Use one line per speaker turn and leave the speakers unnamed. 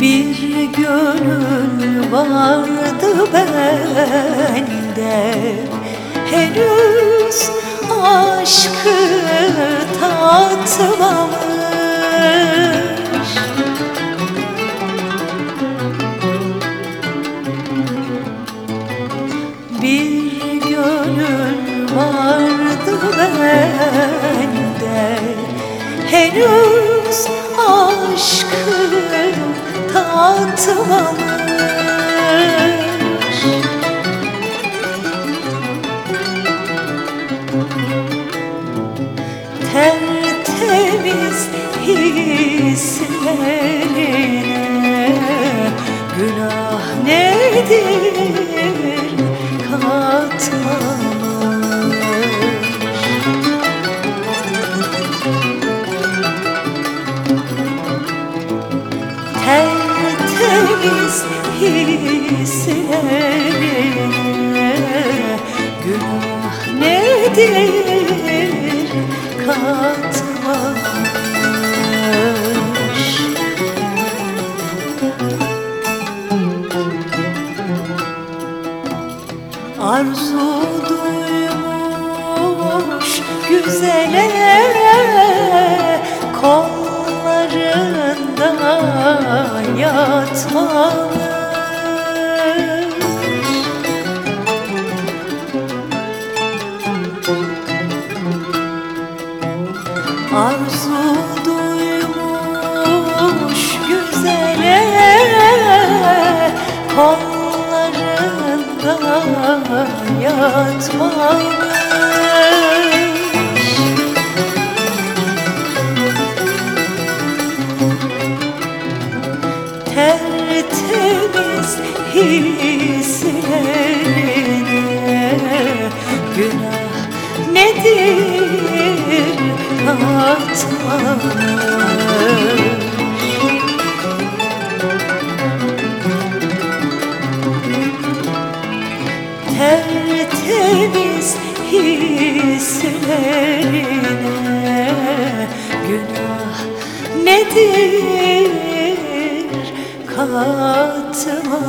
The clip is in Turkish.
Bir gönül vardı bende Henüz aşkı tatmamış Bir gönül vardı bende. Henüz aşkı tatmamış Tertemiz hislerine Tertemiz hislerine Günah nedir katmamış Arzu duymuş güzele yatmalı Arzu duymuş güzele Kollarında yatmamış Tertemiz hislerine Günah nedir? Katmamış tertemiz hislerine günah nedir hayatıma